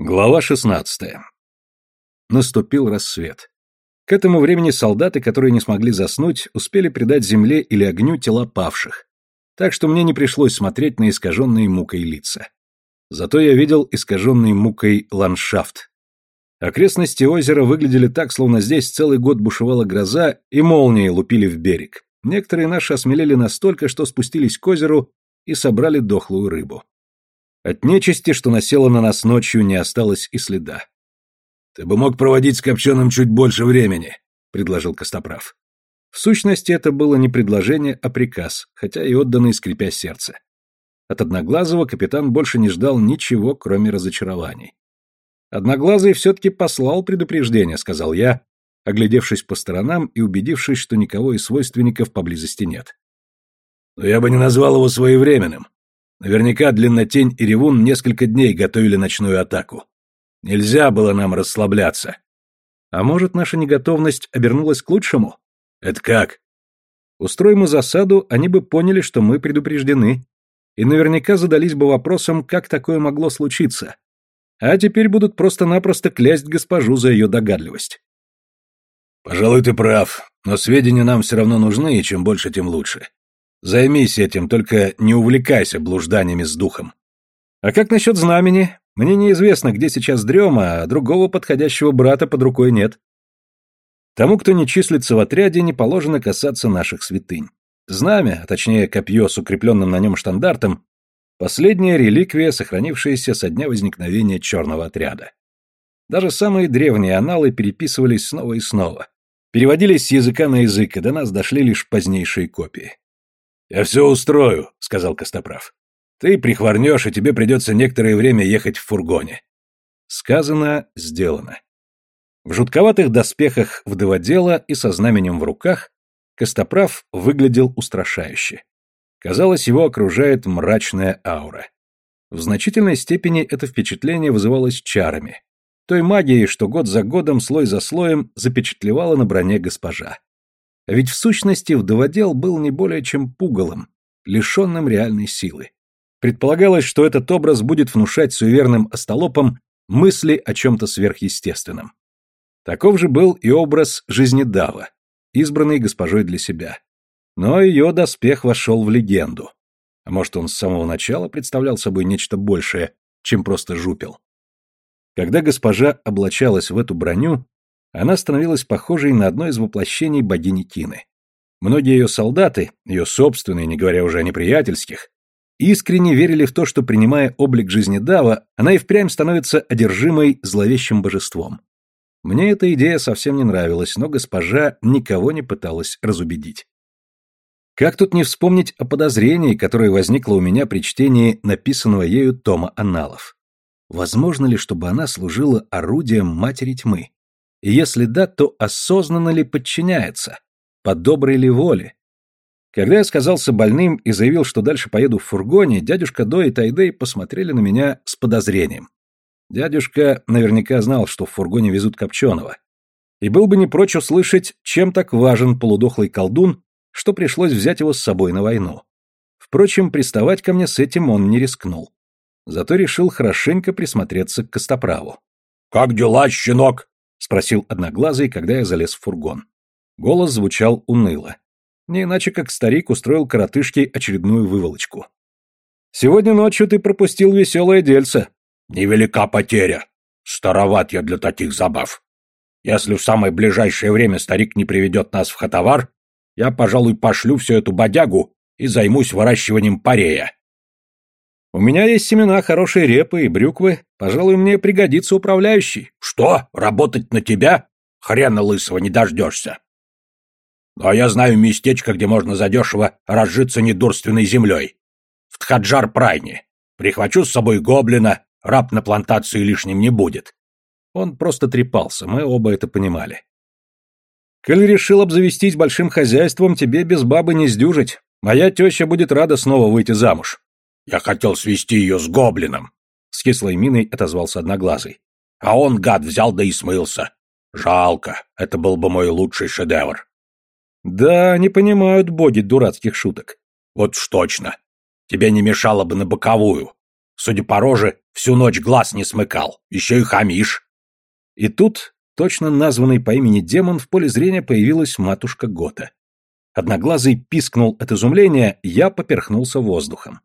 Глава 16. Наступил рассвет. К этому времени солдаты, которые не смогли заснуть, успели придать земле или огню тела павших, так что мне не пришлось смотреть на искаженные мукой лица. Зато я видел искаженный мукой ландшафт. Окрестности озера выглядели так, словно здесь целый год бушевала гроза и молнии лупили в берег. Некоторые наши осмелели настолько, что спустились к озеру и собрали дохлую рыбу. От нечисти, что насела на нас ночью, не осталось и следа. «Ты бы мог проводить с Копченым чуть больше времени», — предложил Костоправ. В сущности, это было не предложение, а приказ, хотя и отданный, скрипя сердце. От Одноглазого капитан больше не ждал ничего, кроме разочарований. «Одноглазый все-таки послал предупреждение», — сказал я, оглядевшись по сторонам и убедившись, что никого из свойственников поблизости нет. «Но я бы не назвал его своевременным. Наверняка Длиннотень и Ревун несколько дней готовили ночную атаку. Нельзя было нам расслабляться. А может, наша неготовность обернулась к лучшему? Это как? Устроим мы засаду, они бы поняли, что мы предупреждены. И наверняка задались бы вопросом, как такое могло случиться. А теперь будут просто-напросто клясть госпожу за ее догадливость. Пожалуй, ты прав, но сведения нам все равно нужны, и чем больше, тем лучше. Займись этим, только не увлекайся блужданиями с духом. А как насчет знамени? Мне неизвестно, где сейчас дрема, а другого подходящего брата под рукой нет. Тому, кто не числится в отряде, не положено касаться наших святынь. Знамя, а точнее копье с укрепленным на нем штандартом, последняя реликвия, сохранившаяся со дня возникновения черного отряда. Даже самые древние аналы переписывались снова и снова. Переводились с языка на язык, и до нас дошли лишь позднейшие копии. «Я все устрою», — сказал Костоправ. «Ты прихворнешь, и тебе придется некоторое время ехать в фургоне». Сказано, сделано. В жутковатых доспехах вдоводела и со знаменем в руках Костоправ выглядел устрашающе. Казалось, его окружает мрачная аура. В значительной степени это впечатление вызывалось чарами, той магией, что год за годом, слой за слоем запечатлевала на броне госпожа. А ведь в сущности вдоводел был не более чем пугалом, лишенным реальной силы. Предполагалось, что этот образ будет внушать суеверным остолопам мысли о чем-то сверхъестественном. Таков же был и образ жизнедава, избранный госпожой для себя. Но ее доспех вошел в легенду. А может, он с самого начала представлял собой нечто большее, чем просто жупел. Когда госпожа облачалась в эту броню, она становилась похожей на одно из воплощений богини Кины. Многие ее солдаты, ее собственные, не говоря уже о неприятельских, искренне верили в то, что, принимая облик жизни Дава, она и впрямь становится одержимой зловещим божеством. Мне эта идея совсем не нравилась, но госпожа никого не пыталась разубедить. Как тут не вспомнить о подозрении, которое возникло у меня при чтении написанного ею тома аналов? Возможно ли, чтобы она служила орудием матери тьмы? И если да, то осознанно ли подчиняется? По доброй ли воле? Когда я сказался больным и заявил, что дальше поеду в фургоне, дядюшка До и Тайдей посмотрели на меня с подозрением. Дядюшка наверняка знал, что в фургоне везут Копченого. И был бы не прочь услышать, чем так важен полудохлый колдун, что пришлось взять его с собой на войну. Впрочем, приставать ко мне с этим он не рискнул. Зато решил хорошенько присмотреться к Костоправу. «Как дела, щенок?» — спросил Одноглазый, когда я залез в фургон. Голос звучал уныло. Не иначе, как старик устроил коротышке очередную выволочку. «Сегодня ночью ты пропустил веселое дельце». «Невелика потеря. Староват я для таких забав. Если в самое ближайшее время старик не приведет нас в хатовар, я, пожалуй, пошлю всю эту бодягу и займусь выращиванием парея». У меня есть семена хорошей репы и брюквы. Пожалуй, мне пригодится управляющий. Что? Работать на тебя? Хрена лысого не дождешься. А я знаю местечко, где можно задешево разжиться недурственной землей. В Тхаджар-Прайне. Прихвачу с собой гоблина, раб на плантации лишним не будет. Он просто трепался, мы оба это понимали. Коль решил обзавестись большим хозяйством, тебе без бабы не сдюжить. Моя теща будет рада снова выйти замуж. Я хотел свести ее с гоблином. С кислой миной отозвался Одноглазый. А он, гад, взял да и смылся. Жалко, это был бы мой лучший шедевр. Да, не понимают боги дурацких шуток. Вот уж точно. Тебе не мешало бы на боковую. Судя по роже, всю ночь глаз не смыкал. Еще и хамишь. И тут, точно названный по имени демон, в поле зрения появилась матушка Гота. Одноглазый пискнул от изумления, я поперхнулся воздухом.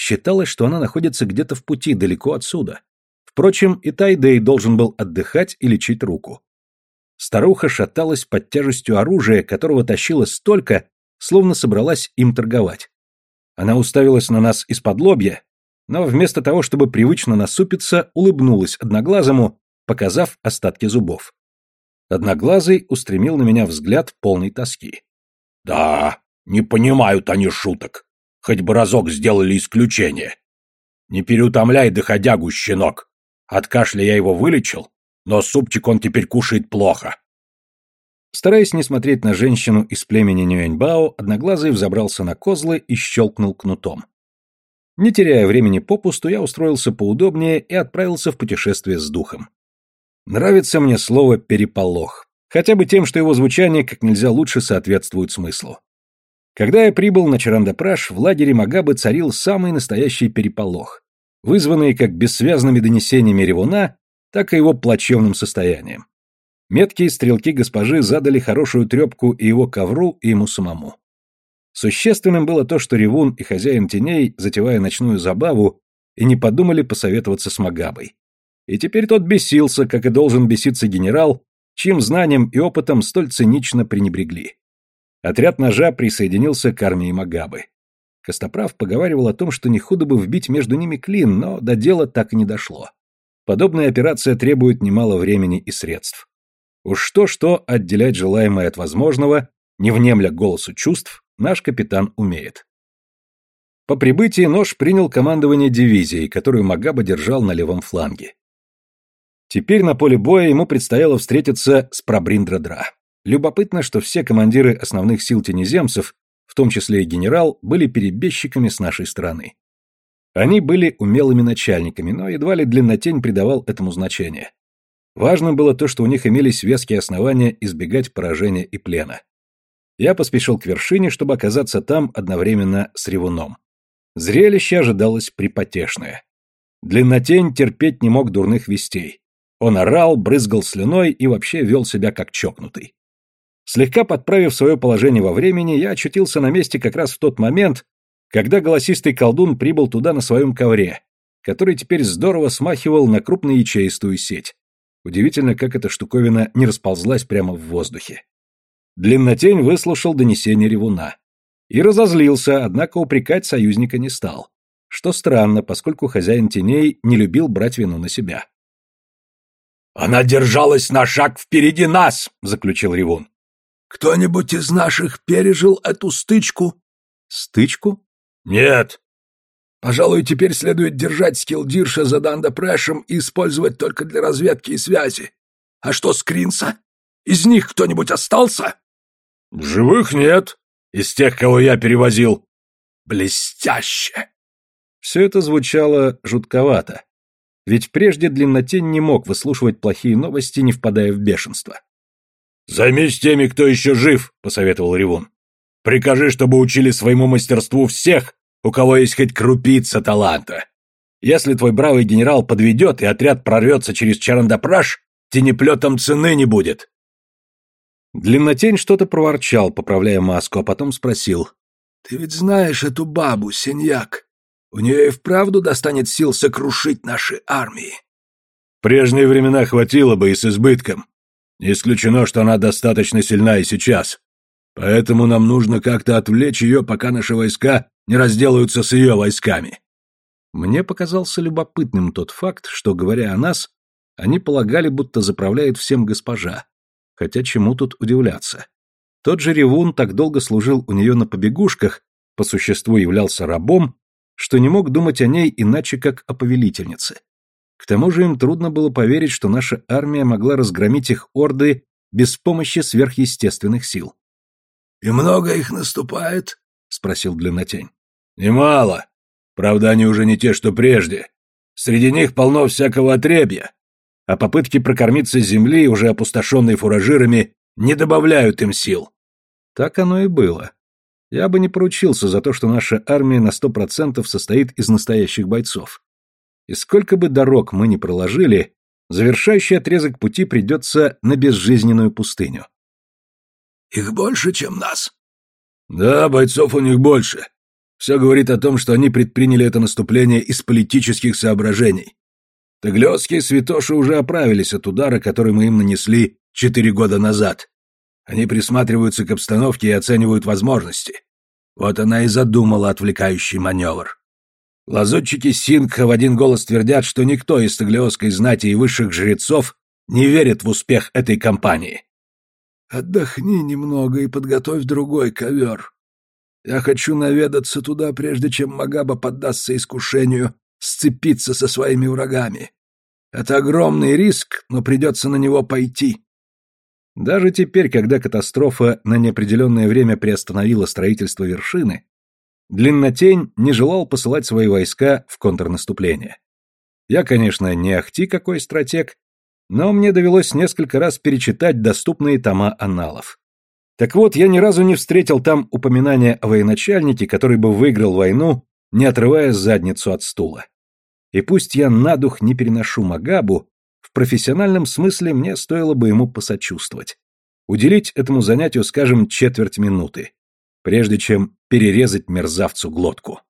Считалось, что она находится где-то в пути, далеко отсюда. Впрочем, и Тайдей должен был отдыхать и лечить руку. Старуха шаталась под тяжестью оружия, которого тащила столько, словно собралась им торговать. Она уставилась на нас из-под лобья, но вместо того, чтобы привычно насупиться, улыбнулась одноглазому, показав остатки зубов. Одноглазый устремил на меня взгляд полной тоски. «Да, не понимают они шуток. Хоть бы разок сделали исключение. Не переутомляй доходягу, щенок. От кашля я его вылечил, но супчик он теперь кушает плохо. Стараясь не смотреть на женщину из племени Нюэньбао, Одноглазый взобрался на козлы и щелкнул кнутом. Не теряя времени попусту, я устроился поудобнее и отправился в путешествие с духом. Нравится мне слово «переполох», хотя бы тем, что его звучание как нельзя лучше соответствует смыслу. Когда я прибыл на Чарандапраш, в лагере Магабы царил самый настоящий переполох, вызванный как бессвязными донесениями Ревуна, так и его плачевным состоянием. Меткие стрелки госпожи задали хорошую трепку и его ковру, и ему самому. Существенным было то, что Ревун и хозяин теней, затевая ночную забаву, и не подумали посоветоваться с Магабой. И теперь тот бесился, как и должен беситься генерал, чьим знанием и опытом столь цинично пренебрегли. Отряд ножа присоединился к армии Магабы. Костоправ поговаривал о том, что не худо бы вбить между ними клин, но до дела так и не дошло. Подобная операция требует немало времени и средств. Уж что-что отделять желаемое от возможного, не внемля голосу чувств, наш капитан умеет. По прибытии нож принял командование дивизией, которую Магаба держал на левом фланге. Теперь на поле боя ему предстояло встретиться с Прабриндрадра. Любопытно, что все командиры основных сил тенеземцев, в том числе и генерал, были перебежчиками с нашей стороны. Они были умелыми начальниками, но едва ли длиннотень придавал этому значение. Важным было то, что у них имелись веские основания избегать поражения и плена. Я поспешил к вершине, чтобы оказаться там одновременно с ревуном. Зрелище ожидалось припотешное. Длиннотень терпеть не мог дурных вестей. Он орал, брызгал слюной и вообще вел себя как чокнутый. Слегка подправив свое положение во времени, я очутился на месте как раз в тот момент, когда голосистый колдун прибыл туда на своем ковре, который теперь здорово смахивал на крупноячеистую сеть. Удивительно, как эта штуковина не расползлась прямо в воздухе. Длиннотень выслушал донесение ревуна. И разозлился, однако упрекать союзника не стал. Что странно, поскольку хозяин теней не любил брать вину на себя. «Она держалась на шаг впереди нас!» — заключил ревун. «Кто-нибудь из наших пережил эту стычку?» «Стычку?» «Нет». «Пожалуй, теперь следует держать скилдирша за Дандапрэшем и использовать только для разведки и связи. А что с Кринса? Из них кто-нибудь остался?» «В живых нет. Из тех, кого я перевозил». «Блестяще!» Все это звучало жутковато. Ведь прежде Длиннотень не мог выслушивать плохие новости, не впадая в бешенство. «Займись теми, кто еще жив», — посоветовал Ревун. «Прикажи, чтобы учили своему мастерству всех, у кого есть хоть крупица таланта. Если твой бравый генерал подведет и отряд прорвется через Чарандапраш, тенеплетом цены не будет». Длиннотень что-то проворчал, поправляя маску, а потом спросил. «Ты ведь знаешь эту бабу, Синьяк. У нее и вправду достанет сил сокрушить наши армии». В прежние времена хватило бы и с избытком. Не исключено, что она достаточно сильна и сейчас. Поэтому нам нужно как-то отвлечь ее, пока наши войска не разделаются с ее войсками. Мне показался любопытным тот факт, что, говоря о нас, они полагали, будто заправляет всем госпожа. Хотя чему тут удивляться? Тот же Ревун так долго служил у нее на побегушках, по существу являлся рабом, что не мог думать о ней иначе, как о повелительнице. К тому же им трудно было поверить, что наша армия могла разгромить их орды без помощи сверхъестественных сил. «И много их наступает?» — спросил Длиннотень. «Немало. Правда, они уже не те, что прежде. Среди них полно всякого отребья. А попытки прокормиться с земли, уже опустошенной фуражирами, не добавляют им сил». Так оно и было. Я бы не поручился за то, что наша армия на сто процентов состоит из настоящих бойцов. И сколько бы дорог мы ни проложили, завершающий отрезок пути придется на безжизненную пустыню. Их больше, чем нас. Да, бойцов у них больше. Все говорит о том, что они предприняли это наступление из политических соображений. Таглиотские святоши уже оправились от удара, который мы им нанесли четыре года назад. Они присматриваются к обстановке и оценивают возможности. Вот она и задумала отвлекающий маневр. Лазутчики Сингха в один голос твердят, что никто из таглиосской знати и высших жрецов не верит в успех этой кампании. Отдохни немного и подготовь другой ковер. Я хочу наведаться туда, прежде чем Магаба поддастся искушению сцепиться со своими врагами. Это огромный риск, но придется на него пойти. Даже теперь, когда катастрофа на неопределенное время приостановила строительство вершины, Длиннотень не желал посылать свои войска в контрнаступление. Я, конечно, не ахти какой стратег, но мне довелось несколько раз перечитать доступные тома аналов. Так вот, я ни разу не встретил там упоминания о военачальнике, который бы выиграл войну, не отрывая задницу от стула. И пусть я на дух не переношу Магабу, в профессиональном смысле мне стоило бы ему посочувствовать. Уделить этому занятию, скажем, четверть минуты, прежде чем перерезать мерзавцу глотку.